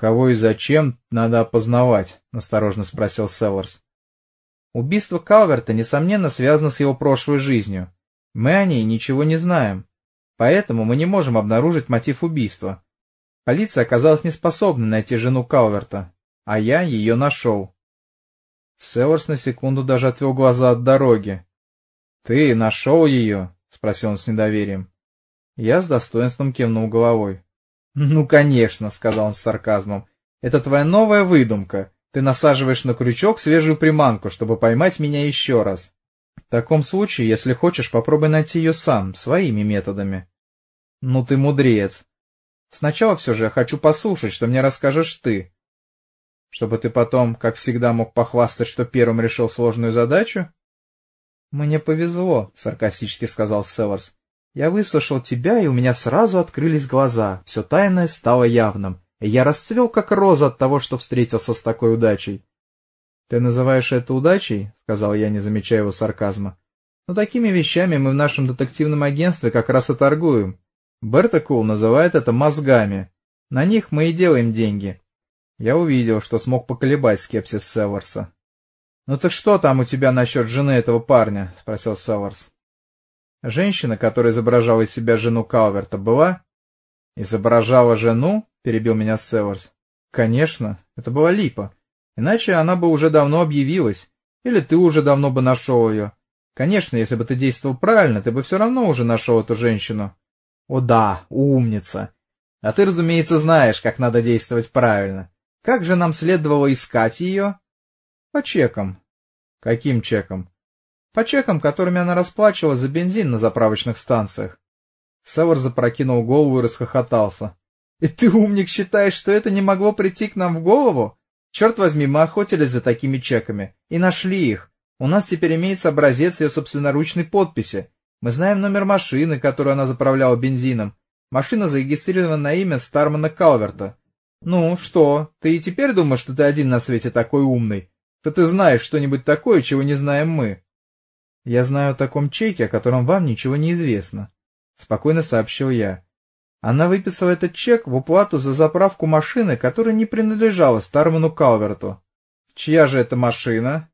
Кого и зачем надо опознавать? — насторожно спросил Селларс. Убийство Калверта, несомненно, связано с его прошлой жизнью. Мы о ней ничего не знаем. Поэтому мы не можем обнаружить мотив убийства. Полиция оказалась неспособна найти жену Калверта, а я ее нашел. Селларс на секунду даже отвел глаза от дороги. — Ты нашел ее? — спросил он с недоверием. Я с достоинством кивнул головой. «Ну, конечно», — сказал он с сарказмом. «Это твоя новая выдумка. Ты насаживаешь на крючок свежую приманку, чтобы поймать меня еще раз. В таком случае, если хочешь, попробуй найти ее сам, своими методами». «Ну ты мудрец. Сначала все же я хочу послушать, что мне расскажешь ты. Чтобы ты потом, как всегда, мог похвастать, что первым решил сложную задачу?» «Мне повезло», — саркастически сказал Селларс. Я выслушал тебя, и у меня сразу открылись глаза, все тайное стало явным, и я расцвел как роза от того, что встретился с такой удачей. — Ты называешь это удачей? — сказал я, не замечая его сарказма. — Но такими вещами мы в нашем детективном агентстве как раз и торгуем. Берта Кул называет это мозгами. На них мы и делаем деньги. Я увидел, что смог поколебать скепсис Северса. — Ну так что там у тебя насчет жены этого парня? — спросил Северс. Женщина, которая изображала из себя жену Калверта, была? Изображала жену? Перебил меня Северс. Конечно, это была Липа. Иначе она бы уже давно объявилась. Или ты уже давно бы нашел ее. Конечно, если бы ты действовал правильно, ты бы все равно уже нашел эту женщину. О да, умница. А ты, разумеется, знаешь, как надо действовать правильно. Как же нам следовало искать ее? По чекам. Каким чекам? По чекам, которыми она расплачивалась за бензин на заправочных станциях. Север запрокинул голову и расхохотался. — И ты, умник, считаешь, что это не могло прийти к нам в голову? Черт возьми, мы охотились за такими чеками и нашли их. У нас теперь имеется образец ее собственноручной подписи. Мы знаем номер машины, которую она заправляла бензином. Машина зарегистрирована на имя Стармана Калверта. Ну, что, ты и теперь думаешь, что ты один на свете такой умный? Что ты знаешь что-нибудь такое, чего не знаем мы? Я знаю о таком чеке, о котором вам ничего не известно, — спокойно сообщил я. Она выписала этот чек в уплату за заправку машины, которая не принадлежала Старману Калверту. Чья же это машина?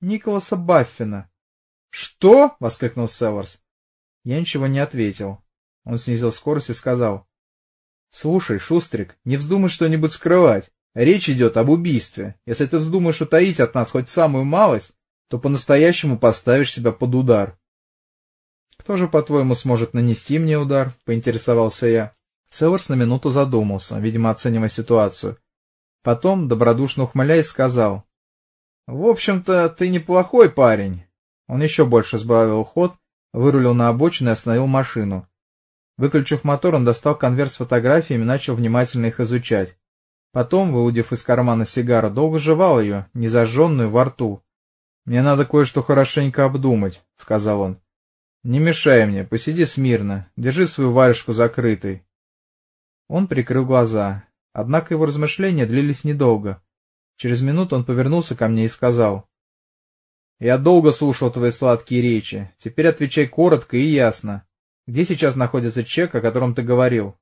Николаса Баффина. Что? — воскликнул Северс. Я ничего не ответил. Он снизил скорость и сказал. — Слушай, Шустрик, не вздумай что-нибудь скрывать. Речь идет об убийстве. Если ты вздумаешь утаить от нас хоть самую малость, то по-настоящему поставишь себя под удар. «Кто же, по-твоему, сможет нанести мне удар?» — поинтересовался я. Селларс на минуту задумался, видимо, оценивая ситуацию. Потом, добродушно ухмыляясь, сказал. «В общем-то, ты неплохой парень». Он еще больше сбавил ход, вырулил на обочину и остановил машину. Выключив мотор, он достал конверт с фотографиями и начал внимательно их изучать. Потом, выудив из кармана сигару, долго жевал ее, незажженную, во рту. «Мне надо кое-что хорошенько обдумать», — сказал он. «Не мешай мне, посиди смирно, держи свою варежку закрытой». Он прикрыл глаза, однако его размышления длились недолго. Через минуту он повернулся ко мне и сказал. «Я долго слушал твои сладкие речи, теперь отвечай коротко и ясно. Где сейчас находится чек, о котором ты говорил?»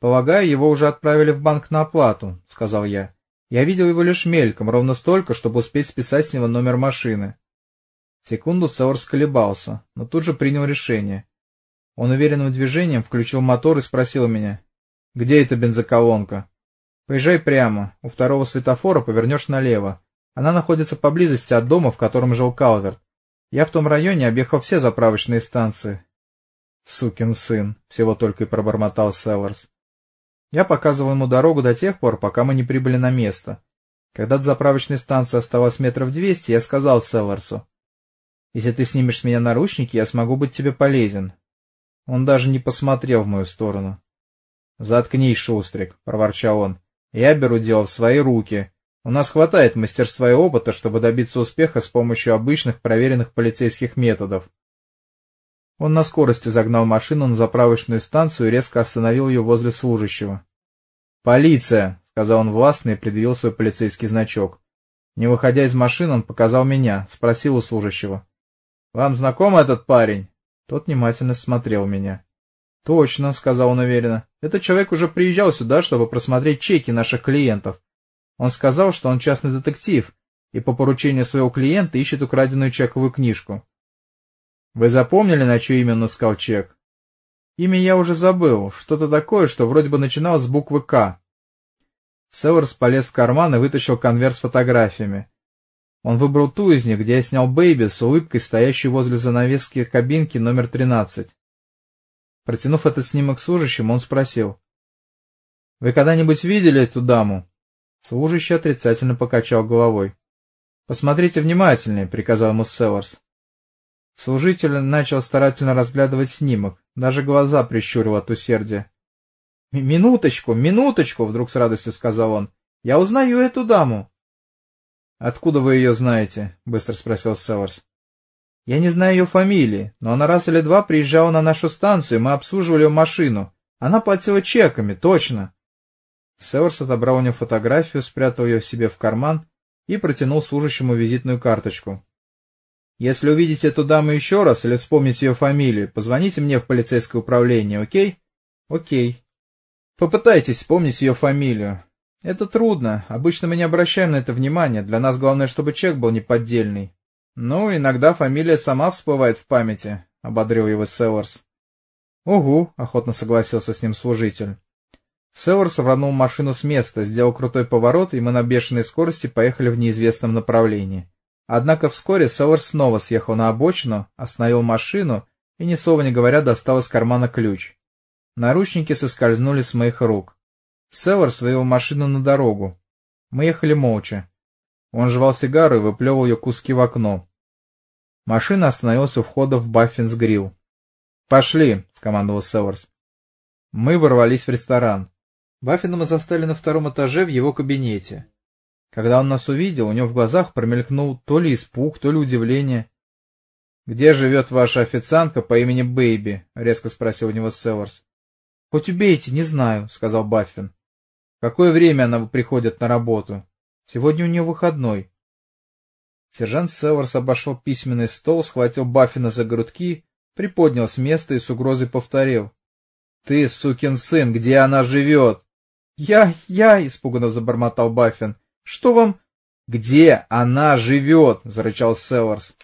«Полагаю, его уже отправили в банк на оплату», — сказал я. Я видел его лишь мельком, ровно столько, чтобы успеть списать с него номер машины. Секунду Северс колебался, но тут же принял решение. Он уверенным движением включил мотор и спросил меня, «Где эта бензоколонка?» «Поезжай прямо, у второго светофора повернешь налево. Она находится поблизости от дома, в котором жил Калверт. Я в том районе объехал все заправочные станции». «Сукин сын», — всего только и пробормотал Селларс. Я показывал ему дорогу до тех пор, пока мы не прибыли на место. Когда до заправочной станции оставалось метров двести, я сказал Селларсу, «Если ты снимешь с меня наручники, я смогу быть тебе полезен». Он даже не посмотрел в мою сторону. «Заткнись, Шустрик», — проворчал он. «Я беру дело в свои руки. У нас хватает мастерства и опыта, чтобы добиться успеха с помощью обычных проверенных полицейских методов». Он на скорости загнал машину на заправочную станцию и резко остановил ее возле служащего. «Полиция!» — сказал он властно и предъявил свой полицейский значок. Не выходя из машины, он показал меня, спросил у служащего. «Вам знаком этот парень?» Тот внимательно смотрел меня. Точно, сказал он уверенно. Этот человек уже приезжал сюда, чтобы просмотреть чеки наших клиентов. Он сказал, что он частный детектив и по поручению своего клиента ищет украденную чековую книжку. Вы запомнили, на чье имя он искал чек? Имя я уже забыл, что-то такое, что вроде бы начиналось с буквы «К». Селлерс полез в карман и вытащил конверт с фотографиями. Он выбрал ту из них, где я снял Бэйби с улыбкой, стоящей возле занавески кабинки номер 13. Протянув этот снимок служащим, он спросил. — Вы когда-нибудь видели эту даму? Служащий отрицательно покачал головой. — Посмотрите внимательнее, — приказал ему Селларс. Служитель начал старательно разглядывать снимок, даже глаза прищурил от усердия. — Минуточку, минуточку, — вдруг с радостью сказал он. — Я узнаю эту даму. — Откуда вы ее знаете? — быстро спросил Селларс. — Я не знаю ее фамилии, но она раз или два приезжала на нашу станцию, мы обслуживали ее машину. Она платила чеками, точно. Селларс отобрал у нее фотографию, спрятал ее себе в карман и протянул служащему визитную карточку. Если увидите эту даму еще раз или вспомните ее фамилию, позвоните мне в полицейское управление, окей? Окей. Попытайтесь вспомнить ее фамилию. Это трудно, обычно мы не обращаем на это внимания, для нас главное, чтобы чек был неподдельный. Ну, иногда фамилия сама всплывает в памяти, — ободрил его Селларс. — Угу, — охотно согласился с ним служитель. Селларс рванул машину с места, сделал крутой поворот, и мы на бешеной скорости поехали в неизвестном направлении. Однако вскоре Селларс снова съехал на обочину, остановил машину и, ни слова не говоря, достал из кармана ключ. Наручники соскользнули с моих рук. Селларс вывел машину на дорогу. Мы ехали молча. Он жевал сигару и выплевывал ее куски в окно. Машина остановилась у входа в Баффинс Грилл. «Пошли!» — скомандовал Селларс. Мы ворвались в ресторан. Баффина мы застали на втором этаже в его кабинете. Когда он нас увидел, у него в глазах промелькнул то ли испуг, то ли удивление. — Где живет ваша официантка по имени Бэйби? — резко спросил у него Селларс. — Хоть убейте, не знаю, — сказал Баффин. — какое время она приходит на работу? Сегодня у нее выходной. Сержант Селларс обошел письменный стол, схватил Баффина за грудки, приподнял с места и с угрозой повторил. — Ты, сукин сын, где она живет? «Я... я...» — испуганно забормотал Баффин. «Что вам...» «Где она живет?» — зарычал Селларс.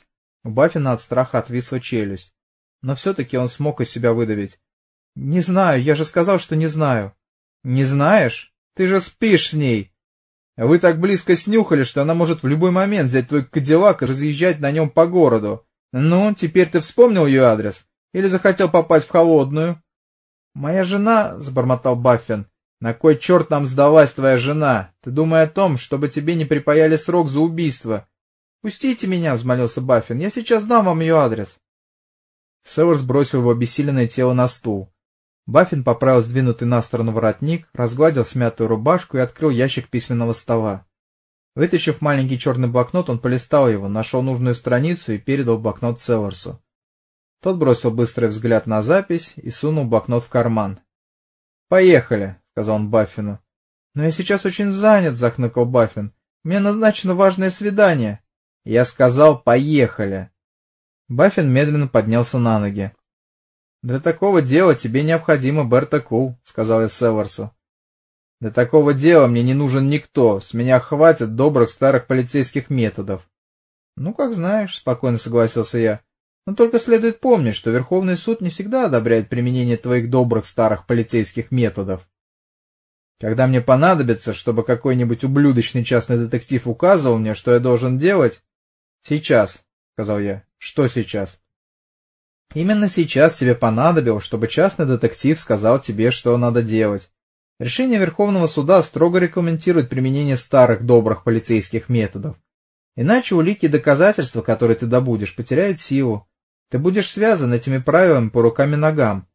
У Баффина от страха отвисла челюсть. Но все-таки он смог из себя выдавить. «Не знаю, я же сказал, что не знаю». «Не знаешь? Ты же спишь с ней!» «Вы так близко снюхали, что она может в любой момент взять твой кадиллак и разъезжать на нем по городу. Ну, теперь ты вспомнил ее адрес? Или захотел попасть в холодную?» «Моя жена...» — забормотал Баффин. На кой черт нам сдалась твоя жена? Ты думай о том, чтобы тебе не припаяли срок за убийство. Пустите меня, взмолился Баффин, я сейчас дам вам ее адрес. Северс бросил его обессиленное тело на стул. Баффин поправил сдвинутый на сторону воротник, разгладил смятую рубашку и открыл ящик письменного стола. Вытащив маленький черный блокнот, он полистал его, нашел нужную страницу и передал блокнот Селларсу. Тот бросил быстрый взгляд на запись и сунул блокнот в карман. «Поехали», сказал он Баффину. «Но я сейчас очень занят», — захныкал Баффин. «Мне назначено важное свидание». Я сказал «поехали». Баффин медленно поднялся на ноги. «Для такого дела тебе необходимо Берта Кул», — сказал я Северсу. «Для такого дела мне не нужен никто, с меня хватит добрых старых полицейских методов». «Ну, как знаешь», — спокойно согласился я. «Но только следует помнить, что Верховный суд не всегда одобряет применение твоих добрых старых полицейских методов». Когда мне понадобится, чтобы какой-нибудь ублюдочный частный детектив указывал мне, что я должен делать... Сейчас, — сказал я. Что сейчас? Именно сейчас тебе понадобилось, чтобы частный детектив сказал тебе, что надо делать. Решение Верховного суда строго регламентирует применение старых добрых полицейских методов. Иначе улики и доказательства, которые ты добудешь, потеряют силу. Ты будешь связан этими правилами по рукам и ногам.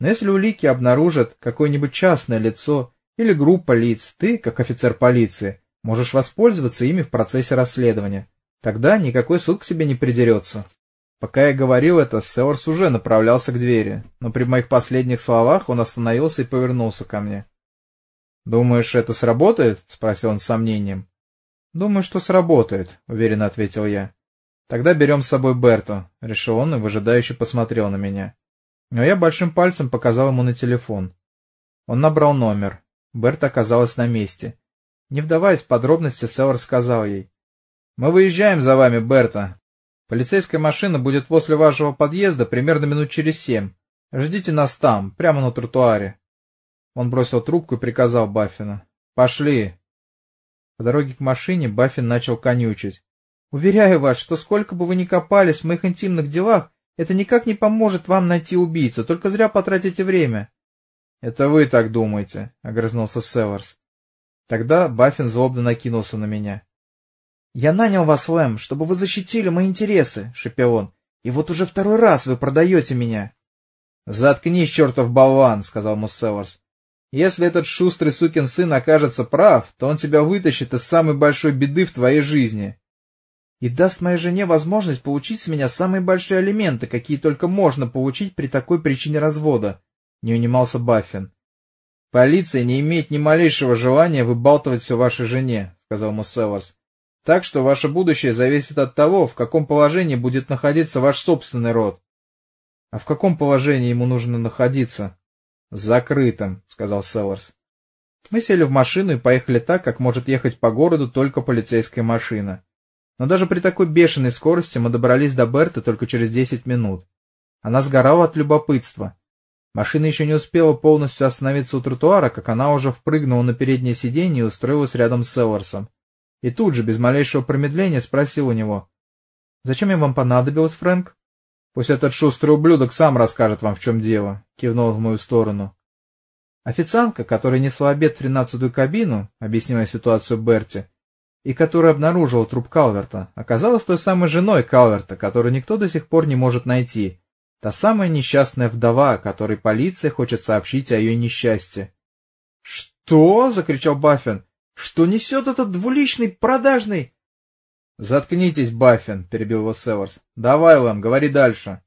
Но если улики обнаружат какое-нибудь частное лицо, или группа лиц, ты, как офицер полиции, можешь воспользоваться ими в процессе расследования. Тогда никакой суд к тебе не придерется. Пока я говорил это, Северс уже направлялся к двери, но при моих последних словах он остановился и повернулся ко мне. «Думаешь, это сработает?» — спросил он с сомнением. «Думаю, что сработает», — уверенно ответил я. «Тогда берем с собой Берту», — решил он и выжидающе посмотрел на меня. Но я большим пальцем показал ему на телефон. Он набрал номер. Берта оказалась на месте. Не вдаваясь в подробности, Селлар сказал ей. «Мы выезжаем за вами, Берта. Полицейская машина будет возле вашего подъезда примерно минут через семь. Ждите нас там, прямо на тротуаре». Он бросил трубку и приказал Баффину. «Пошли». По дороге к машине Баффин начал конючить. «Уверяю вас, что сколько бы вы ни копались в моих интимных делах, это никак не поможет вам найти убийцу, только зря потратите время. — Это вы так думаете, — огрызнулся Северс. Тогда Баффин злобно накинулся на меня. — Я нанял вас, Лэм, чтобы вы защитили мои интересы, — шепел он, — и вот уже второй раз вы продаете меня. — Заткнись, чертов болван, — сказал Муссеверс. — Если этот шустрый сукин сын окажется прав, то он тебя вытащит из самой большой беды в твоей жизни и даст моей жене возможность получить с меня самые большие алименты, какие только можно получить при такой причине развода, — не унимался Баффин. — Полиция не имеет ни малейшего желания выбалтывать все вашей жене, — сказал Муссеверс. — Так что ваше будущее зависит от того, в каком положении будет находиться ваш собственный род. — А в каком положении ему нужно находиться? — Закрытым, — сказал Селларс. Мы сели в машину и поехали так, как может ехать по городу только полицейская машина. Но даже при такой бешеной скорости мы добрались до Берты только через десять минут. Она сгорала от любопытства. Машина еще не успела полностью остановиться у тротуара, как она уже впрыгнула на переднее сиденье и устроилась рядом с Селларсом. И тут же, без малейшего промедления, спросил у него. — Зачем я вам понадобилась, Фрэнк? — Пусть этот шустрый ублюдок сам расскажет вам, в чем дело, — кивнул в мою сторону. Официантка, которая несла обед в тринадцатую кабину, объясняя ситуацию Берти, и которая обнаружила труп Калверта, оказалась той самой женой Калверта, которую никто до сих пор не может найти. Та самая несчастная вдова, которой полиция хочет сообщить о ее несчастье. — Что? — закричал Баффин. — Что несет этот двуличный продажный? — Заткнитесь, Баффин, — перебил его Северс. — Давай, Лэм, говори дальше.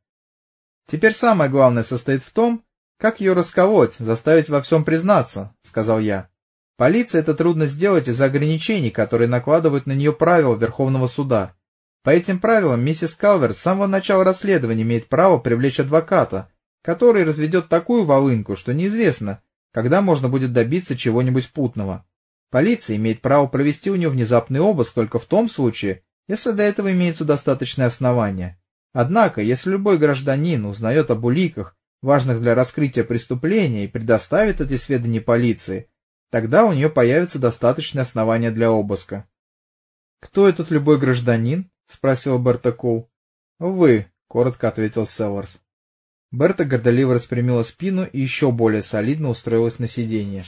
Теперь самое главное состоит в том, как ее расколоть, заставить во всем признаться, — сказал я. Полиции это трудно сделать из-за ограничений, которые накладывают на нее правила Верховного суда. По этим правилам миссис Калверт с самого начала расследования имеет право привлечь адвоката, который разведет такую волынку, что неизвестно, когда можно будет добиться чего-нибудь путного. Полиция имеет право провести у нее внезапный обыск только в том случае, если до этого имеются достаточные основания. Однако, если любой гражданин узнает об уликах, важных для раскрытия преступления, и предоставит эти сведения полиции, Тогда у нее появится достаточное основание для обыска. — Кто этот любой гражданин? — спросил Берта Коу. — Вы, — коротко ответил Селларс. Берта гордоливо распрямила спину и еще более солидно устроилась на сиденье.